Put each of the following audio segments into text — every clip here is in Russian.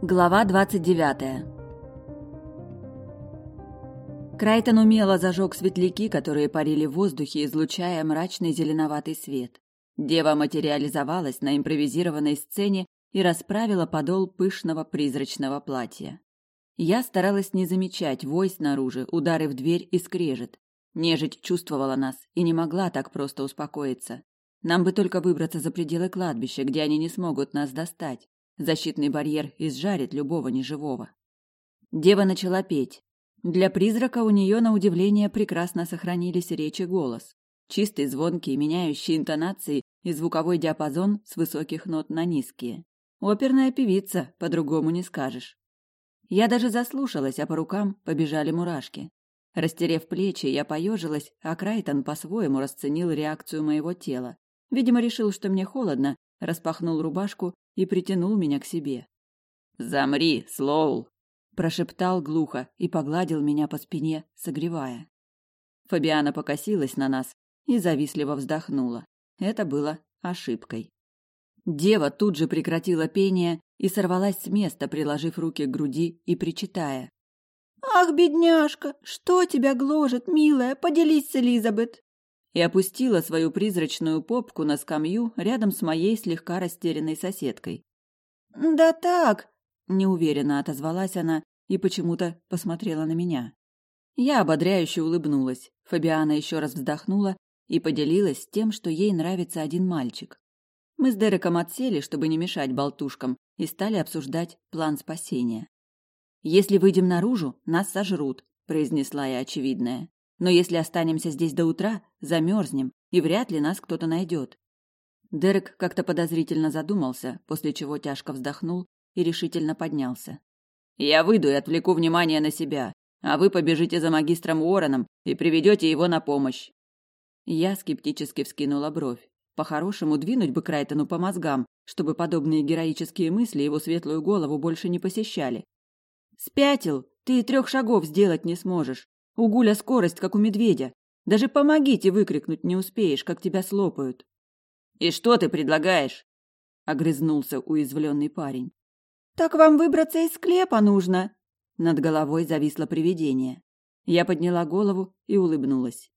Глава 29. Крайтон умело зажег светляки, которые парили в воздухе, излучая мрачный зеленоватый свет. Дева материализовалась на импровизированной сцене и расправила подол пышного призрачного платья. Я старалась не замечать вой снаружи, удары в дверь и скрежет. Нежить чувствовала нас и не могла так просто успокоиться. Нам бы только выбраться за пределы кладбища, где они не смогут нас достать. Защитный барьер изжарит любого неживого. Дева начала петь. Для призрака у нее, на удивление, прекрасно сохранились речь и голос. Чистый, звонкий, меняющий интонации и звуковой диапазон с высоких нот на низкие. Оперная певица, по-другому не скажешь. Я даже заслушалась, а по рукам побежали мурашки. Растерев плечи, я поежилась, а Крайтон по-своему расценил реакцию моего тела. Видимо, решил, что мне холодно, распахнул рубашку и притянул меня к себе. «Замри, Слоул!» – прошептал глухо и погладил меня по спине, согревая. Фабиана покосилась на нас и завистливо вздохнула. Это было ошибкой. Дева тут же прекратила пение и сорвалась с места, приложив руки к груди и причитая. «Ах, бедняжка, что тебя гложет, милая? Поделись с Элизабет!» И опустила свою призрачную попку на скамью рядом с моей слегка растерянной соседкой. «Да так», – неуверенно отозвалась она и почему-то посмотрела на меня. Я ободряюще улыбнулась. Фабиана еще раз вздохнула и поделилась тем, что ей нравится один мальчик. Мы с Дереком отсели, чтобы не мешать болтушкам, и стали обсуждать план спасения. «Если выйдем наружу, нас сожрут», – произнесла я очевидное. Но если останемся здесь до утра, замерзнем, и вряд ли нас кто-то найдет. Дерек как-то подозрительно задумался, после чего тяжко вздохнул и решительно поднялся. «Я выйду и отвлеку внимание на себя, а вы побежите за магистром Уорреном и приведете его на помощь». Я скептически вскинула бровь. По-хорошему, двинуть бы Крайтону по мозгам, чтобы подобные героические мысли его светлую голову больше не посещали. «Спятил! Ты и трех шагов сделать не сможешь. У Гуля скорость, как у медведя. Даже помогите выкрикнуть не успеешь, как тебя слопают. И что ты предлагаешь? огрызнулся уязвленный парень. Так вам выбраться из склепа нужно. Над головой зависло привидение. Я подняла голову и улыбнулась.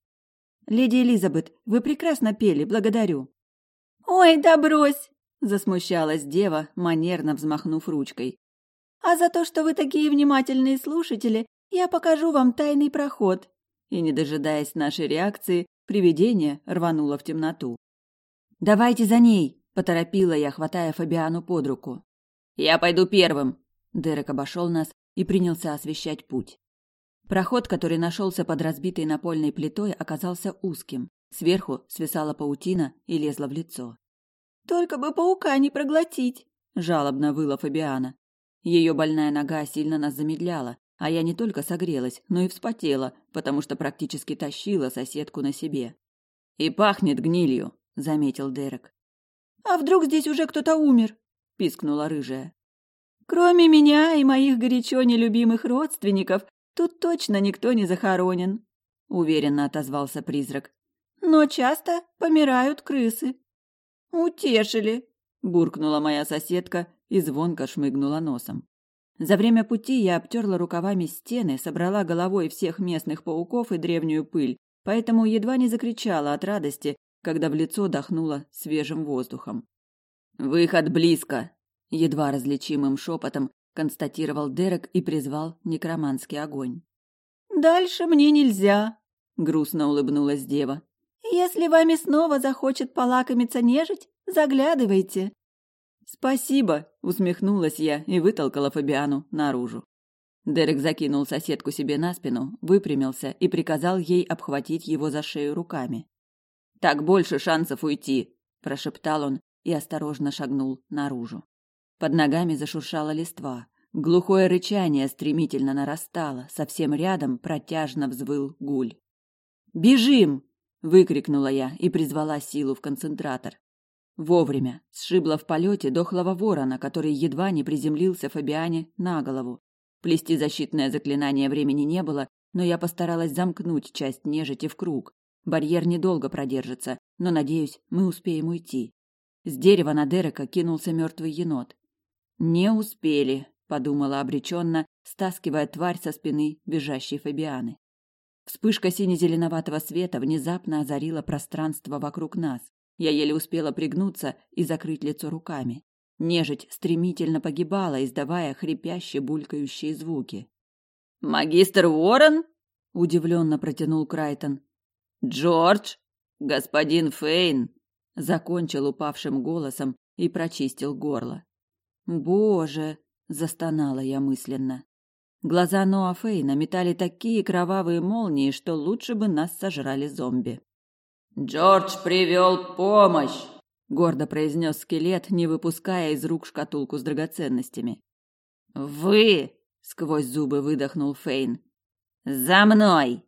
Леди Элизабет, вы прекрасно пели, благодарю. Ой, да брось, засмущалась дева, манерно взмахнув ручкой. А за то, что вы такие внимательные слушатели, я покажу вам тайный проход. И не дожидаясь нашей реакции, привидение рвануло в темноту. Давайте за ней, поторопила я, хватая Фабиану под руку. Я пойду первым. Дерек обошел нас и принялся освещать путь. Проход, который нашелся под разбитой напольной плитой, оказался узким. Сверху свисала паутина и лезла в лицо. Только бы паука не проглотить, жалобно выла Фабиана. Ее больная нога сильно нас замедляла, а я не только согрелась, но и вспотела, потому что практически тащила соседку на себе. «И пахнет гнилью», — заметил Дерек. «А вдруг здесь уже кто-то умер?» — пискнула рыжая. «Кроме меня и моих горячо нелюбимых родственников, тут точно никто не захоронен», — уверенно отозвался призрак. «Но часто помирают крысы». «Утешили», — буркнула моя соседка и звонко шмыгнула носом. За время пути я обтерла рукавами стены, собрала головой всех местных пауков и древнюю пыль, поэтому едва не закричала от радости, когда в лицо дохнуло свежим воздухом. «Выход близко!» – едва различимым шепотом констатировал Дерек и призвал некроманский огонь. «Дальше мне нельзя», – грустно улыбнулась дева. «Если вами снова захочет полакомиться нежить, заглядывайте». «Спасибо!» – усмехнулась я и вытолкала Фабиану наружу. Дерек закинул соседку себе на спину, выпрямился и приказал ей обхватить его за шею руками. «Так больше шансов уйти!» – прошептал он и осторожно шагнул наружу. Под ногами зашуршала листва. Глухое рычание стремительно нарастало, совсем рядом протяжно взвыл гуль. «Бежим!» – выкрикнула я и призвала силу в концентратор. Вовремя сшибла в полете дохлого ворона, который едва не приземлился Фабиане на голову. Плести защитное заклинание времени не было, но я постаралась замкнуть часть нежити в круг. Барьер недолго продержится, но, надеюсь, мы успеем уйти. С дерева на Дерека кинулся мертвый енот. Не успели. подумала обреченно, стаскивая тварь со спины бежащей Фабианы. Вспышка сине-зеленоватого света внезапно озарила пространство вокруг нас. Я еле успела пригнуться и закрыть лицо руками. Нежить стремительно погибала, издавая хрипящие булькающие звуки. «Магистр Уоррен?» – удивленно протянул Крайтон. «Джордж? Господин Фейн?» – закончил упавшим голосом и прочистил горло. «Боже!» – застонала я мысленно. Глаза Ноа Фейна метали такие кровавые молнии, что лучше бы нас сожрали зомби. «Джордж привел помощь!» — гордо произнес скелет, не выпуская из рук шкатулку с драгоценностями. «Вы!» — сквозь зубы выдохнул Фейн. «За мной!»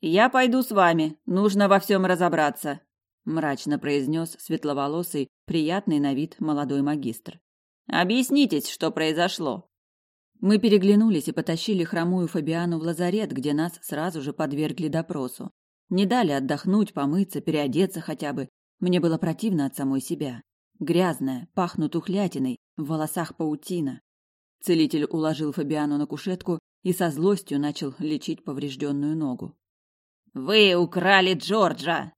«Я пойду с вами. Нужно во всем разобраться», — мрачно произнес светловолосый, приятный на вид молодой магистр. «Объяснитесь, что произошло». Мы переглянулись и потащили хромую Фабиану в лазарет, где нас сразу же подвергли допросу. Не дали отдохнуть, помыться, переодеться хотя бы. Мне было противно от самой себя. Грязная, пахнут ухлятиной, в волосах паутина. Целитель уложил Фабиану на кушетку и со злостью начал лечить поврежденную ногу. «Вы украли Джорджа!»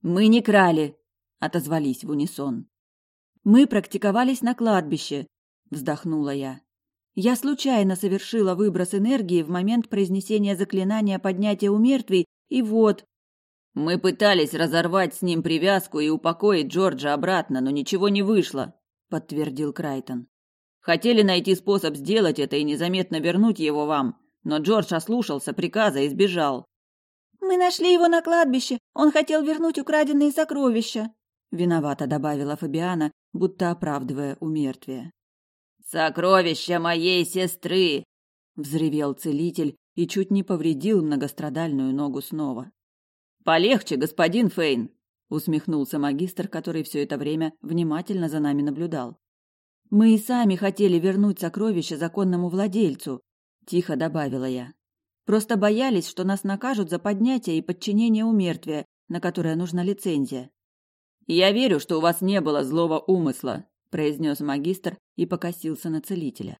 «Мы не крали!» — отозвались в унисон. «Мы практиковались на кладбище!» — вздохнула я. Я случайно совершила выброс энергии в момент произнесения заклинания поднятия у мертвей, и вот... Мы пытались разорвать с ним привязку и упокоить Джорджа обратно, но ничего не вышло, подтвердил Крайтон. Хотели найти способ сделать это и незаметно вернуть его вам, но Джордж ослушался приказа и сбежал. Мы нашли его на кладбище. Он хотел вернуть украденные сокровища, виновато добавила Фабиана, будто оправдывая умертвие. Сокровища моей сестры, взревел целитель и чуть не повредил многострадальную ногу снова. Полегче, господин Фейн, усмехнулся магистр, который все это время внимательно за нами наблюдал. Мы и сами хотели вернуть сокровища законному владельцу, тихо добавила я. Просто боялись, что нас накажут за поднятие и подчинение у мертвия, на которое нужна лицензия. Я верю, что у вас не было злого умысла, произнес магистр и покосился на целителя.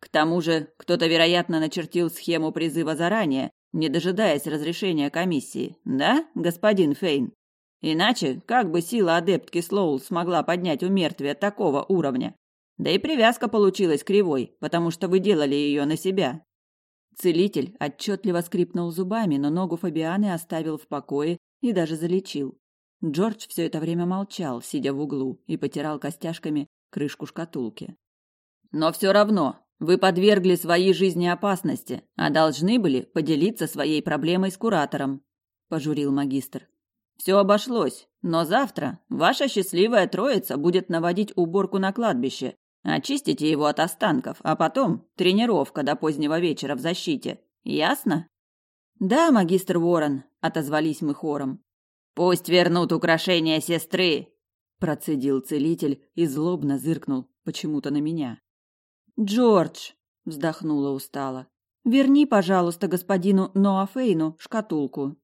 К тому же, кто-то, вероятно, начертил схему призыва заранее, не дожидаясь разрешения комиссии, да, господин Фейн? Иначе, как бы сила адептки Слоул смогла поднять у мертвия такого уровня? Да и привязка получилась кривой, потому что вы делали ее на себя. Целитель отчетливо скрипнул зубами, но ногу Фабианы оставил в покое и даже залечил. Джордж все это время молчал, сидя в углу, и потирал костяшками крышку шкатулки. «Но все равно, вы подвергли своей жизни опасности, а должны были поделиться своей проблемой с куратором», – пожурил магистр. «Все обошлось, но завтра ваша счастливая троица будет наводить уборку на кладбище. Очистите его от останков, а потом тренировка до позднего вечера в защите. Ясно?» «Да, магистр Ворон», – отозвались мы хором. Пусть вернут украшения сестры, процедил целитель и злобно зыркнул почему-то на меня. Джордж, вздохнула устало. Верни, пожалуйста, господину Ноафейну шкатулку.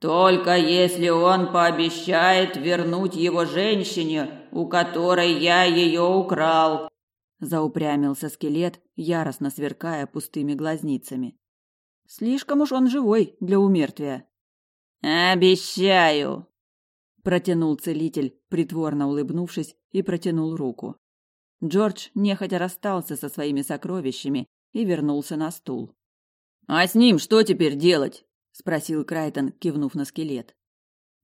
Только если он пообещает вернуть его женщине, у которой я ее украл, заупрямился скелет, яростно сверкая пустыми глазницами. Слишком уж он живой для умертвия. Обещаю, протянул целитель, притворно улыбнувшись, и протянул руку. Джордж нехотя расстался со своими сокровищами и вернулся на стул. А с ним что теперь делать? спросил Крайтон, кивнув на скелет.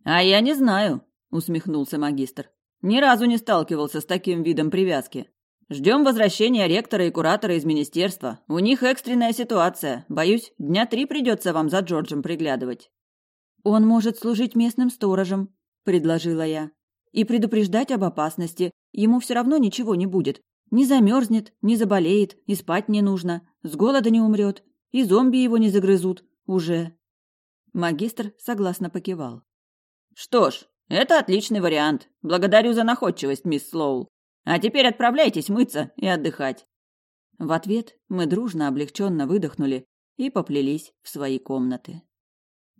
А я не знаю, усмехнулся магистр. Ни разу не сталкивался с таким видом привязки. Ждем возвращения ректора и куратора из министерства. У них экстренная ситуация. Боюсь, дня три придется вам за Джорджем приглядывать. Он может служить местным сторожем, предложила я. И предупреждать об опасности. Ему все равно ничего не будет. Не замерзнет, не заболеет, и спать не нужно, с голода не умрет, и зомби его не загрызут. Уже. Магистр согласно покивал. Что ж, это отличный вариант. Благодарю за находчивость, мисс Слоул. А теперь отправляйтесь мыться и отдыхать. В ответ мы дружно облегченно выдохнули и поплелись в свои комнаты.